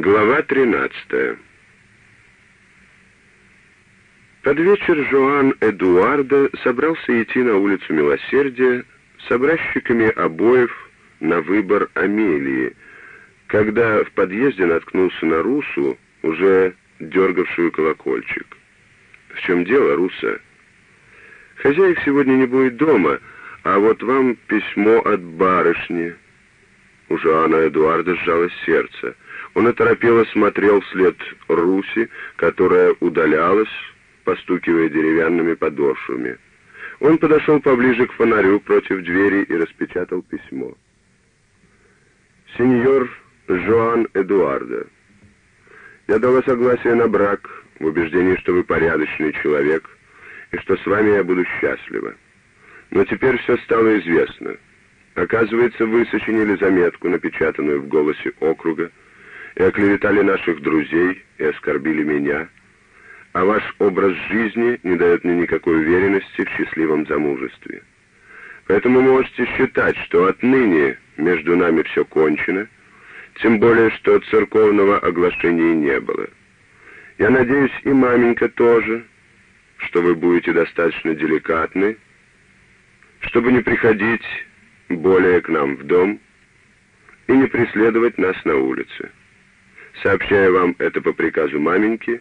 Глава 13 Под вечер Жоан Эдуарда собрался идти на улицу Милосердия с образчиками обоев на выбор Амелии, когда в подъезде наткнулся на Русу, уже дергавшую колокольчик. «В чем дело, Руса?» «Хозяек сегодня не будет дома, а вот вам письмо от барышни». У Жоана Эдуарда сжалось сердце — он оторопело смотрел вслед Руси, которая удалялась, постукивая деревянными подошвами. Он подошел поближе к фонарю против двери и распечатал письмо. «Сеньор Жоан Эдуарда, я дала согласие на брак в убеждении, что вы порядочный человек и что с вами я буду счастлива. Но теперь все стало известно. Оказывается, вы сочинили заметку, напечатанную в «Голосе округа», и оклеветали наших друзей и оскорбили меня, а ваш образ жизни не дает мне никакой уверенности в счастливом замужестве. Поэтому можете считать, что отныне между нами все кончено, тем более, что церковного оглашения не было. Я надеюсь, и маменька тоже, что вы будете достаточно деликатны, чтобы не приходить более к нам в дом и не преследовать нас на улице. Сообщаю вам это по приказу маменьки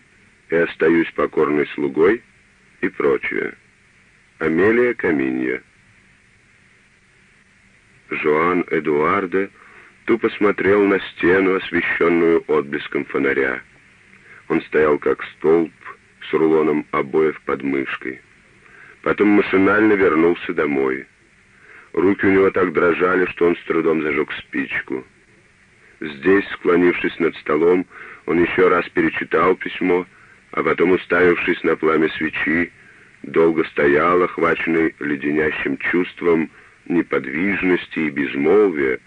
и остаюсь покорной слугой и прочее. Амелия Каминья. Жоан Эдуарде тупо смотрел на стену, освещенную отблеском фонаря. Он стоял как столб с рулоном обоев под мышкой. Потом машинально вернулся домой. Руки у него так дрожали, что он с трудом зажег спичку. Здесь, склонившись над столом, он еще раз перечитал письмо, а потом, уставившись на пламя свечи, долго стоял, охваченный леденящим чувством неподвижности и безмолвия,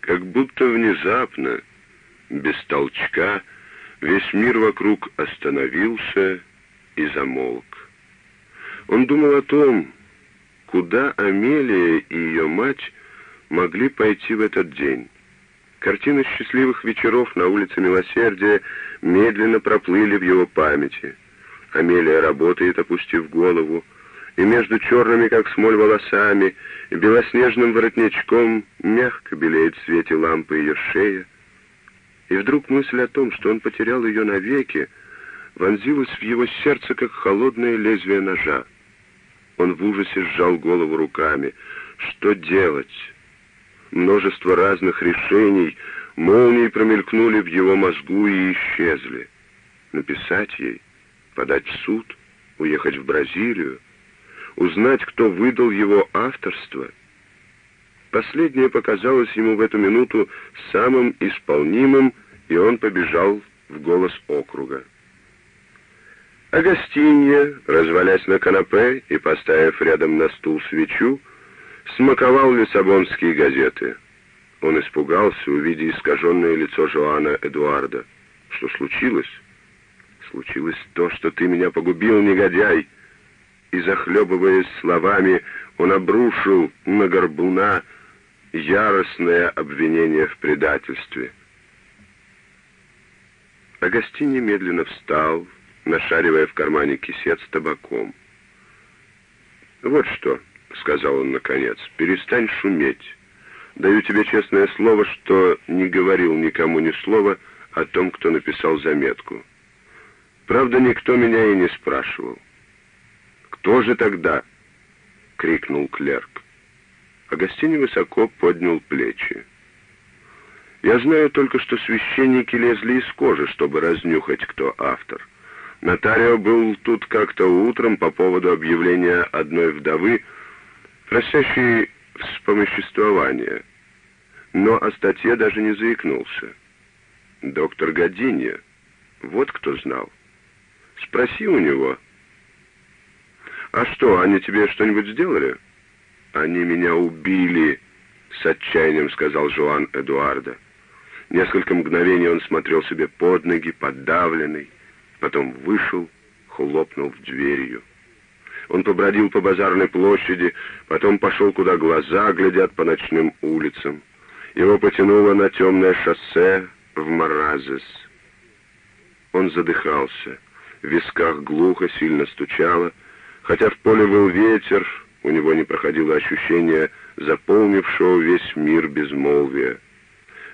как будто внезапно, без толчка, весь мир вокруг остановился и замолк. Он думал о том, куда Амелия и ее мать могли пойти в этот день. Картины счастливых вечеров на улице Милосердия медленно проплыли в его памяти. Амелия работает, опустив голову, и между черными, как смоль, волосами и белоснежным воротничком мягко белеет в свете лампы ее шея. И вдруг мысль о том, что он потерял ее навеки, вонзилась в его сердце, как холодное лезвие ножа. Он в ужасе сжал голову руками. Что делать? Множество разных решений молнией промелькнули в его мозгу и исчезли. Написать ей, подать в суд, уехать в Бразилию, узнать, кто выдал его авторство. Последнее показалось ему в эту минуту самым исполнимым, и он побежал в голос округа. Агастинья, развалясь на канапе и поставив рядом на стул свечу, смаковал лиссабонские газеты. Он испугался, увидя искаженное лицо Жоана Эдуарда. Что случилось? Случилось то, что ты меня погубил, негодяй. И, захлебываясь словами, он обрушил на горбуна яростное обвинение в предательстве. Агастин немедленно встал, нашаривая в кармане кисет с табаком. «Вот что», — сказал он наконец, — «перестань шуметь. Даю тебе честное слово, что не говорил никому ни слова о том, кто написал заметку. Правда, никто меня и не спрашивал. «Кто же тогда?» — крикнул клерк. Агастини высоко поднял плечи. «Я знаю только, что священники лезли из кожи, чтобы разнюхать, кто автор. Нотарио был тут как-то утром по поводу объявления одной вдовы, просящий вспомоществования, но о статье даже не заикнулся. Доктор Годинья, вот кто знал. Спроси у него. «А что, они тебе что-нибудь сделали?» «Они меня убили», — с отчаянием сказал Жуан Эдуарда. Несколько мгновений он смотрел себе под ноги, подавленный, потом вышел, хлопнув дверью. Он побродил по базарной площади, потом пошел, куда глаза глядят по ночным улицам. Его потянуло на темное шоссе, в Маразес. Он задыхался, в висках глухо, сильно стучало, хотя в поле был ветер, у него не проходило ощущение заполнившего весь мир безмолвия.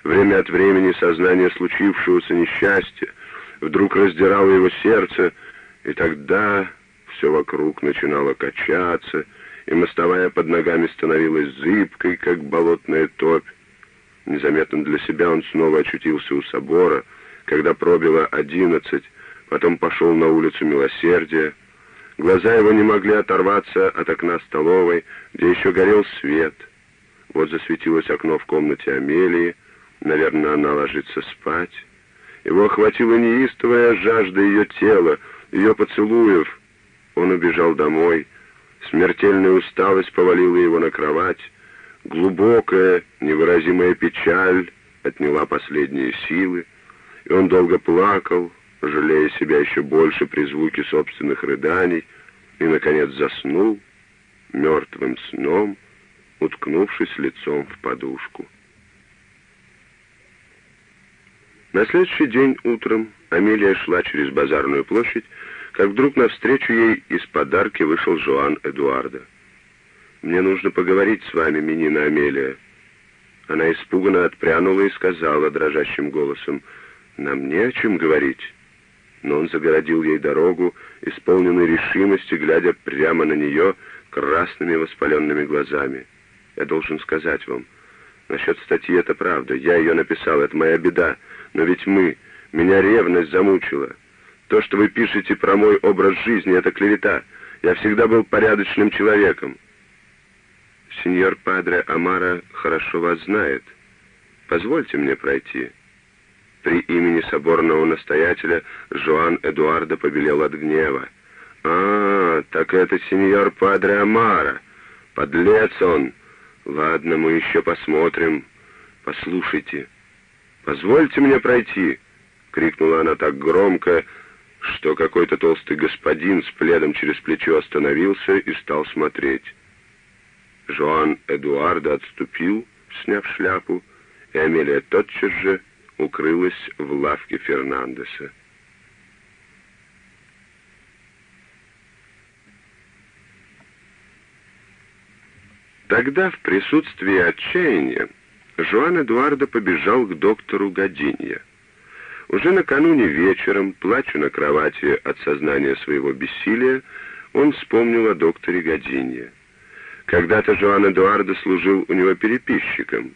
Время от времени сознание случившегося несчастья вдруг раздирало его сердце, и тогда все вокруг начинало качаться, и мостовая под ногами становилась зыбкой, как болотная топь. Незаметно для себя он снова очутился у собора, когда пробило одиннадцать, потом пошел на улицу Милосердия. Глаза его не могли оторваться от окна столовой, где еще горел свет. Вот засветилось окно в комнате Амелии, наверное, она ложится спать. Его охватила неистовая жажда ее тела, ее поцелуев. Он убежал домой. Смертельная усталость повалила его на кровать. Глубокая, невыразимая печаль отняла последние силы, и он долго плакал, жалея себя еще больше при звуке собственных рыданий, и, наконец, заснул мертвым сном, уткнувшись лицом в подушку. На следующий день утром Амелия шла через базарную площадь, как вдруг навстречу ей из подарки вышел Жоан Эдуарда. «Мне нужно поговорить с вами, Минина Амелия». Она испуганно отпрянула и сказала дрожащим голосом, «Нам не о чем говорить». Но он загородил ей дорогу, исполненный решимости, глядя прямо на нее красными воспаленными глазами. «Я должен сказать вам, насчет статьи это правда, я ее написал, это моя беда, но ведь мы, меня ревность замучила». То, что вы пишете про мой образ жизни, это клевета. Я всегда был порядочным человеком. Сеньор Падре Амара хорошо вас знает. Позвольте мне пройти. При имени соборного настоятеля Жоан Эдуарда побелел от гнева. «А, так это сеньор Падре Амара. Подлец он. Ладно, мы еще посмотрим. Послушайте. Позвольте мне пройти!» — крикнула она так громко, что какой-то толстый господин с пледом через плечо остановился и стал смотреть. Жоан Эдуарда отступил, сняв шляпу, и Амелия тотчас же укрылась в лавке Фернандеса. Тогда в присутствии отчаяния Жоан Эдуарда побежал к доктору Гадинья. Уже накануне вечером, плача на кровати от сознания своего бессилия, он вспомнил о докторе Гадинье. Когда-то Жоан Эдуардо служил у него переписчиком.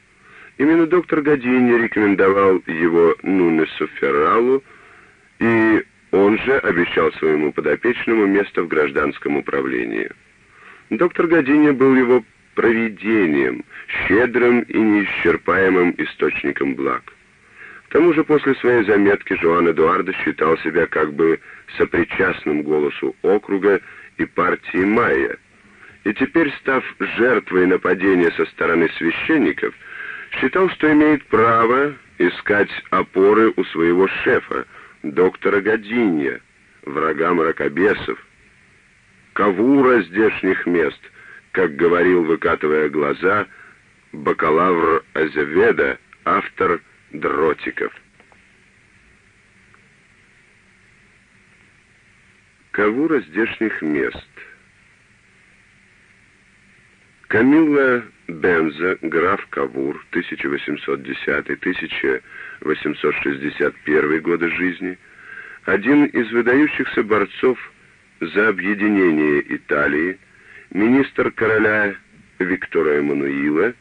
Именно доктор Гадинье рекомендовал его Нунесу Ферралу, и он же обещал своему подопечному место в гражданском управлении. Доктор Гадинье был его провидением, щедрым и неисчерпаемым источником благ. К тому же после своей заметки Жоан Эдуардо считал себя как бы сопричастным голосу округа и партии Майя, и теперь, став жертвой нападения со стороны священников, считал, что имеет право искать опоры у своего шефа, доктора Гадинья, врага мракобесов, кавура здешних мест, как говорил, выкатывая глаза, бакалавр Азеведа, автор дротиков. Кавура здешних мест. Камилла Бенза, граф Кавур, 1810-1861 годы жизни, один из выдающихся борцов за объединение Италии, министр короля Виктора Эммануила,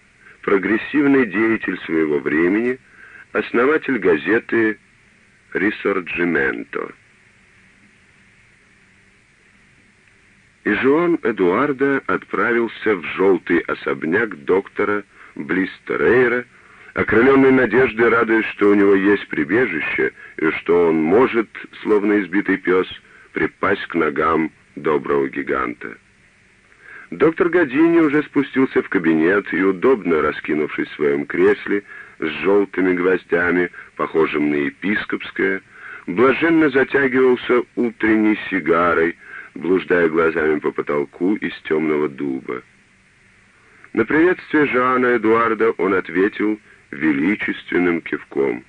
прогрессивный деятель своего времени – основатель газеты «Рисорджименто». И Жуан Эдуарда отправился в желтый особняк доктора Блистерейра, окрыленный надеждой, радуясь, что у него есть прибежище и что он может, словно избитый пес, припасть к ногам доброго гиганта. Доктор Гадини уже спустился в кабинет и, удобно раскинувшись в своем кресле, с желтыми гвоздями, похожим на епископское, блаженно затягивался утренней сигарой, блуждая глазами по потолку из темного дуба. На приветствие Жана Эдуарда он ответил величественным кивком.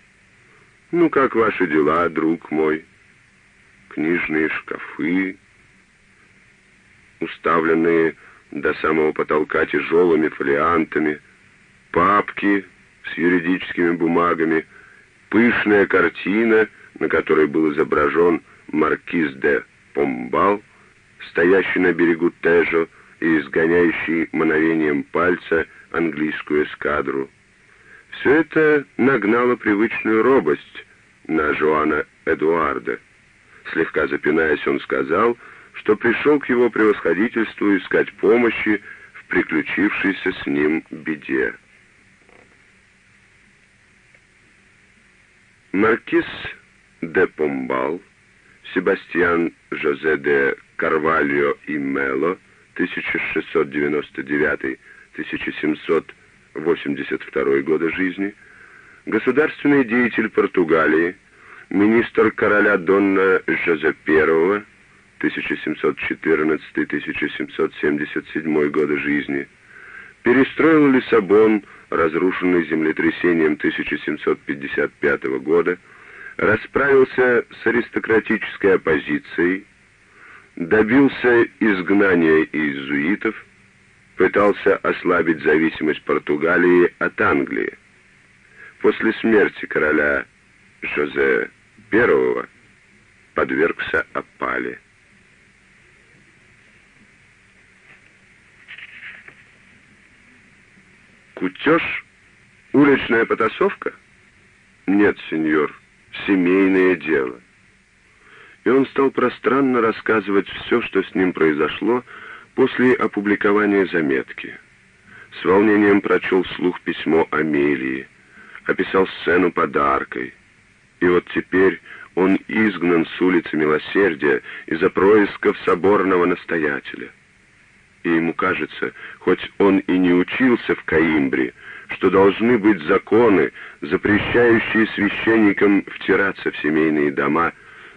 Ну, как ваши дела, друг мой? Книжные шкафы, уставленные до самого потолка тяжелыми фолиантами, папки с юридическими бумагами, пышная картина, на которой был изображен маркиз де Помбал, стоящий на берегу Тежо и изгоняющий мановением пальца английскую эскадру. Все это нагнало привычную робость на Жоана Эдуарда. Слегка запинаясь, он сказал, что пришел к его превосходительству искать помощи в приключившейся с ним беде. Маркиз де Помбал, Себастьян Жозе де Карвальо и Мело, 1699-1782 года жизни, государственный деятель Португалии, министр короля Донна Жозе I, 1714-1777 годы жизни, перестроил Лиссабон, разрушенный землетрясением 1755 года, расправился с аристократической оппозицией, добился изгнания иезуитов, пытался ослабить зависимость Португалии от Англии. После смерти короля Жозе I подвергся опале. Кутеж? Уличная потасовка? Нет, сеньор, семейное дело. И он стал пространно рассказывать все, что с ним произошло после опубликования заметки. С волнением прочел вслух письмо Амелии, описал сцену подаркой. И вот теперь он изгнан с улицы Милосердия из-за происков соборного настоятеля и ему кажется, хоть он и не учился в Каимбре, что должны быть законы, запрещающие священникам втираться в семейные дома,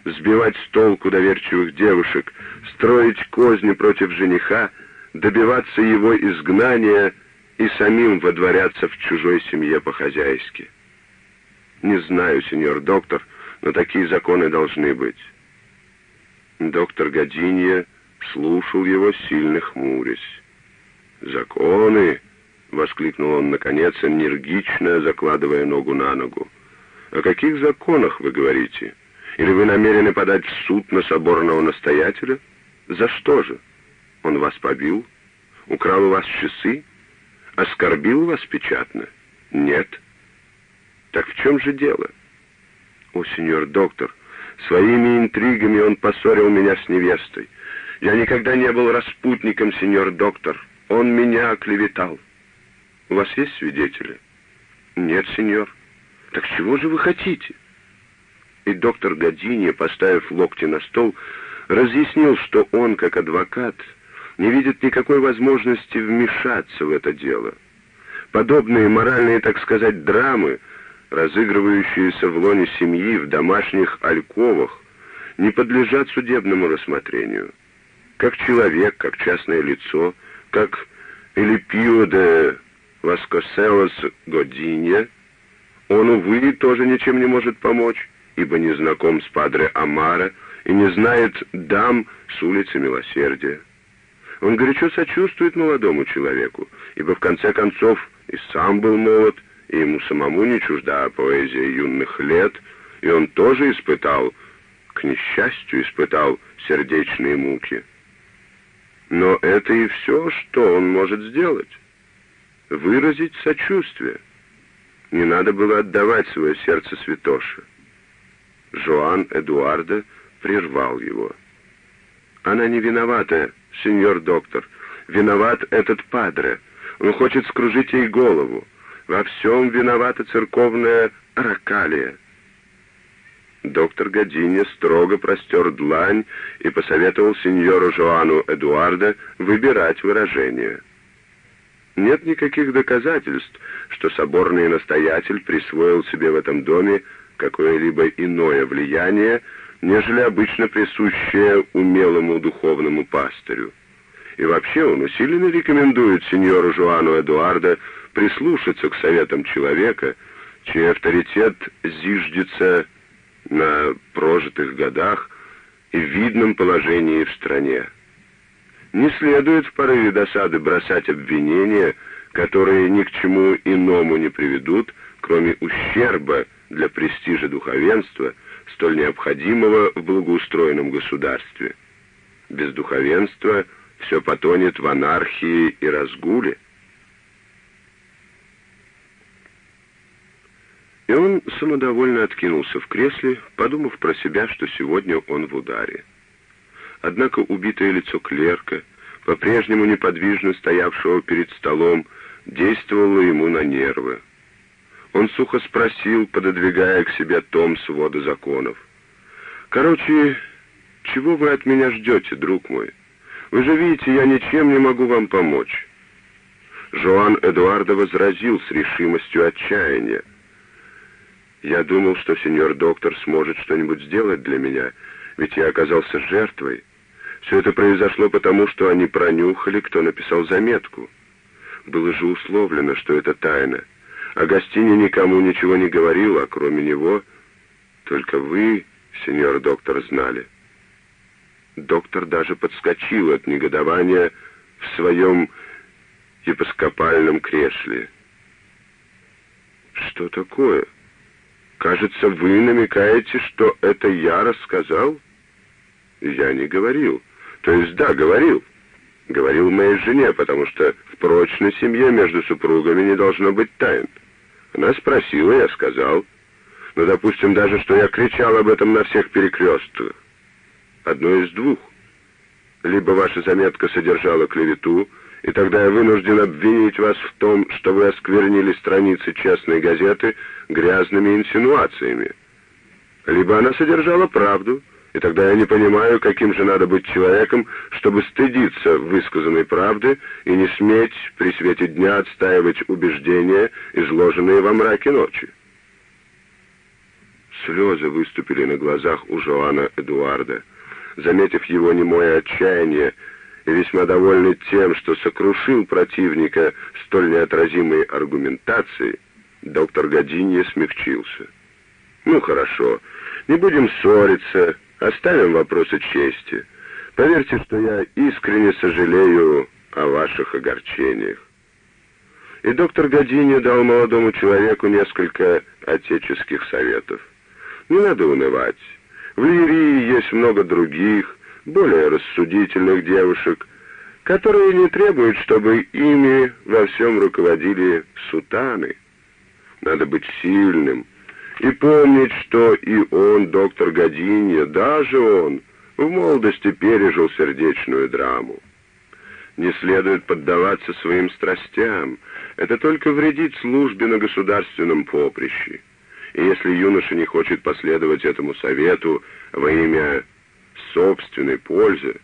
сбивать с толку доверчивых девушек, строить козни против жениха, добиваться его изгнания и самим водворяться в чужой семье по-хозяйски. Не знаю, сеньор доктор, но такие законы должны быть. Доктор Гадинья слушал его, сильно хмурясь. «Законы!» — воскликнул он, наконец, энергично закладывая ногу на ногу. «О каких законах вы говорите? Или вы намерены подать в суд на соборного настоятеля? За что же? Он вас побил? Украл у вас часы? Оскорбил вас печатно? Нет. Так в чем же дело? О, сеньор доктор, своими интригами он поссорил меня с невестой. Я никогда не был распутником, сеньор доктор. Он меня оклеветал. У вас есть свидетели? Нет, сеньор. Так чего же вы хотите? И доктор Години, поставив локти на стол, разъяснил, что он, как адвокат, не видит никакой возможности вмешаться в это дело. Подобные моральные, так сказать, драмы, разыгрывающиеся в лоне семьи, в домашних альковах, не подлежат судебному рассмотрению как человек, как частное лицо, как Элипио де Васкоселос Годинья, он, увы, тоже ничем не может помочь, ибо не знаком с Падре Амара и не знает дам с улицы Милосердия. Он горячо сочувствует молодому человеку, ибо в конце концов и сам был молод, и ему самому не чужда поэзия юных лет, и он тоже испытал, к несчастью, испытал сердечные муки. Но это и все, что он может сделать. Выразить сочувствие. Не надо было отдавать свое сердце святоше. Жоан Эдуарда прервал его. «Она не виновата, сеньор доктор. Виноват этот падре. Он хочет скружить ей голову. Во всем виновата церковная ракалия». Доктор Гадини строго простер длань и посоветовал сеньору Жоану Эдуарда выбирать выражение. Нет никаких доказательств, что соборный настоятель присвоил себе в этом доме какое-либо иное влияние, нежели обычно присущее умелому духовному пастырю. И вообще он усиленно рекомендует сеньору Жуану Эдуарда прислушаться к советам человека, чей авторитет зиждется на прожитых годах и видном положении в стране. Не следует в порыве досады бросать обвинения, которые ни к чему иному не приведут, кроме ущерба для престижа духовенства, столь необходимого в благоустроенном государстве. Без духовенства все потонет в анархии и разгуле. И он самодовольно откинулся в кресле, подумав про себя, что сегодня он в ударе. Однако убитое лицо клерка, по-прежнему неподвижно стоявшего перед столом, действовало ему на нервы. Он сухо спросил, пододвигая к себе том свода законов. «Короче, чего вы от меня ждете, друг мой? Вы же видите, я ничем не могу вам помочь». Жоан Эдуардо возразил с решимостью отчаяния. Я думал, что сеньор доктор сможет что-нибудь сделать для меня, ведь я оказался жертвой. Все это произошло потому, что они пронюхали, кто написал заметку. Было же условлено, что это тайна. О гостине никому ничего не говорил, а кроме него только вы, сеньор доктор, знали. Доктор даже подскочил от негодования в своем епископальном кресле. «Что такое?» Кажется, вы намекаете, что это я рассказал? Я не говорил. То есть, да, говорил. Говорил моей жене, потому что в прочной семье между супругами не должно быть тайн. Она спросила, я сказал. Но, допустим, даже, что я кричал об этом на всех перекрестках. Одно из двух. Либо ваша заметка содержала клевету, и тогда я вынужден обвинить вас в том, что вы осквернили страницы честной газеты грязными инсинуациями. Либо она содержала правду, и тогда я не понимаю, каким же надо быть человеком, чтобы стыдиться высказанной правды и не сметь при свете дня отстаивать убеждения, изложенные во мраке ночи. Слезы выступили на глазах у Жоана Эдуарда. Заметив его немое отчаяние, весьма довольный тем, что сокрушил противника столь неотразимой аргументацией, доктор Годинье смягчился. «Ну хорошо, не будем ссориться, оставим вопросы чести. Поверьте, что я искренне сожалею о ваших огорчениях». И доктор Годинье дал молодому человеку несколько отеческих советов. «Не надо унывать. В Лирии есть много других, более рассудительных девушек, которые не требуют, чтобы ими во всем руководили сутаны. Надо быть сильным и помнить, что и он, доктор Годинья, даже он, в молодости пережил сердечную драму. Не следует поддаваться своим страстям, это только вредит службе на государственном поприще. И если юноша не хочет последовать этому совету во имя собственной пользы,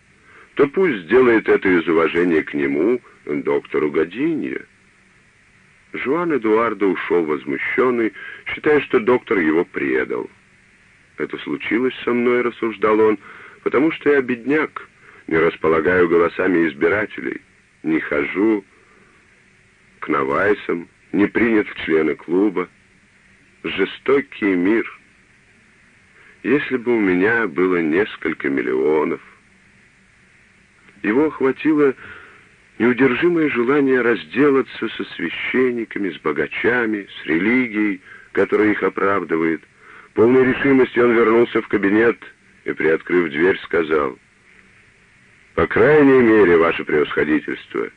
то пусть сделает это из уважения к нему, доктору Годинье. Жуан Эдуардо ушел возмущенный, считая, что доктор его предал. «Это случилось со мной», — рассуждал он, — «потому что я бедняк, не располагаю голосами избирателей, не хожу к Навайсам, не принят в члены клуба. Жестокий мир». Если бы у меня было несколько миллионов... Его охватило неудержимое желание разделаться со священниками, с богачами, с религией, которая их оправдывает. Полной решимостью он вернулся в кабинет и, приоткрыв дверь, сказал, «По крайней мере, ваше превосходительство,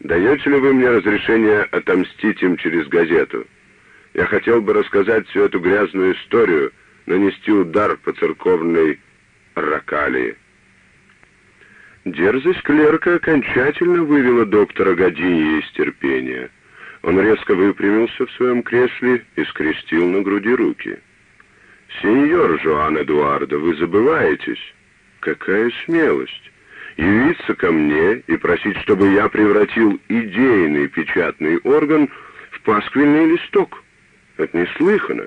даете ли вы мне разрешение отомстить им через газету? Я хотел бы рассказать всю эту грязную историю, нанести удар по церковной ракалии. Дерзость клерка окончательно вывела доктора Годиньи из терпения. Он резко выпрямился в своем кресле и скрестил на груди руки. «Сеньор Жоан Эдуардо, вы забываетесь? Какая смелость! Явиться ко мне и просить, чтобы я превратил идейный печатный орган в пасквильный листок. Это неслыханно.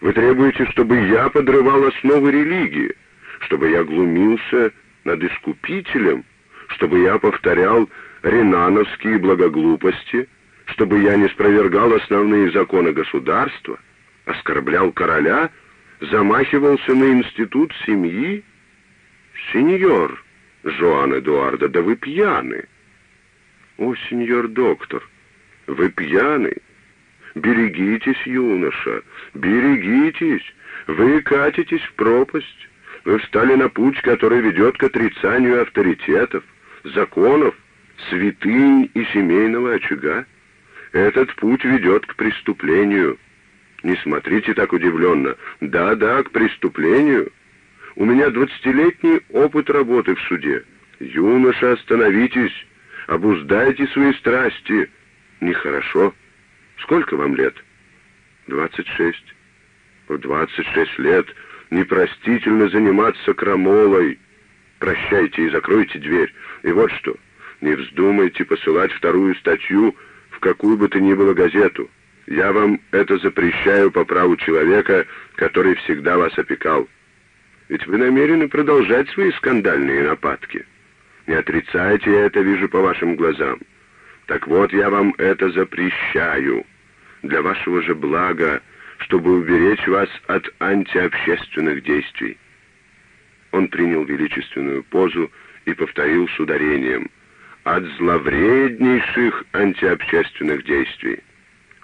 Вы требуете, чтобы я подрывал основы религии, чтобы я глумился над искупителем, чтобы я повторял ренановские благоглупости, чтобы я не спровергал основные законы государства, оскорблял короля, замахивался на институт семьи? Сеньор Жоан Эдуарда, да вы пьяны. О, сеньор доктор, вы пьяны? Берегитесь, юноша, берегитесь, вы катитесь в пропасть. Вы встали на путь, который ведет к отрицанию авторитетов, законов, святынь и семейного очага. Этот путь ведет к преступлению. Не смотрите так удивленно. Да-да, к преступлению. У меня двадцатилетний опыт работы в суде. Юноша, остановитесь, обуздайте свои страсти. Нехорошо. Сколько вам лет? Двадцать шесть. В двадцать шесть лет непростительно заниматься крамолой. Прощайте и закройте дверь. И вот что, не вздумайте посылать вторую статью в какую бы то ни было газету. Я вам это запрещаю по праву человека, который всегда вас опекал. Ведь вы намерены продолжать свои скандальные нападки. Не отрицайте, я это вижу по вашим глазам. Так вот, я вам это запрещаю. Для вашего же блага, чтобы уберечь вас от антиобщественных действий. Он принял величественную позу и повторил с ударением «от зловреднейших антиобщественных действий».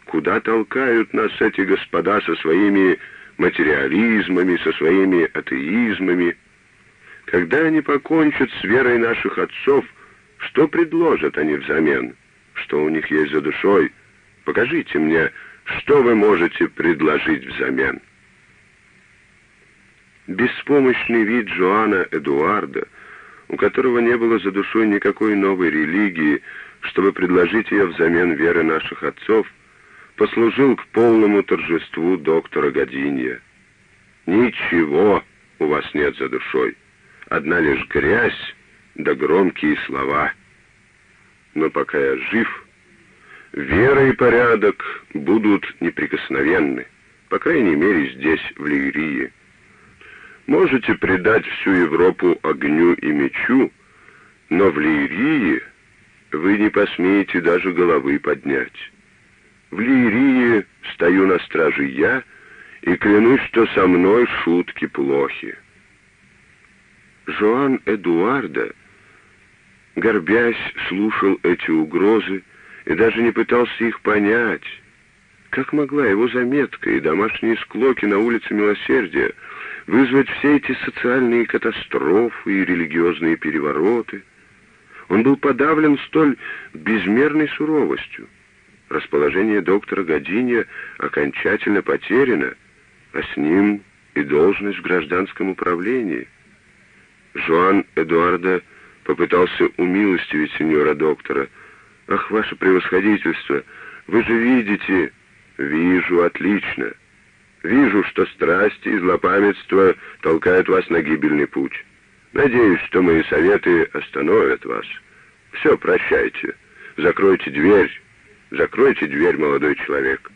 Куда толкают нас эти господа со своими материализмами, со своими атеизмами? Когда они покончат с верой наших отцов, что предложат они взамен? Что у них есть за душой? Покажите мне, что вы можете предложить взамен?» Беспомощный вид Жоана Эдуарда, у которого не было за душой никакой новой религии, чтобы предложить ее взамен веры наших отцов, послужил к полному торжеству доктора Годинья. «Ничего у вас нет за душой, одна лишь грязь да громкие слова. Но пока я жив, вера и порядок будут неприкосновенны, по крайней мере здесь, в Лирии. Можете предать всю Европу огню и мечу, но в Лирии вы не посмеете даже головы поднять. В Лирии стою на страже я и клянусь, что со мной шутки плохи. Жоан Эдуарда, горбясь, слушал эти угрозы и даже не пытался их понять. Как могла его заметка и домашние склоки на улице Милосердия вызвать все эти социальные катастрофы и религиозные перевороты? Он был подавлен столь безмерной суровостью. Расположение доктора Годинья окончательно потеряно, а с ним и должность в гражданском управлении. Жуан Эдуарда попытался умилостивить сеньора доктора. «Ах, ваше превосходительство, вы же видите...» «Вижу, отлично. Вижу, что страсти и злопамятство толкают вас на гибельный путь. Надеюсь, что мои советы остановят вас. Все, прощайте. Закройте дверь. Закройте дверь, молодой человек».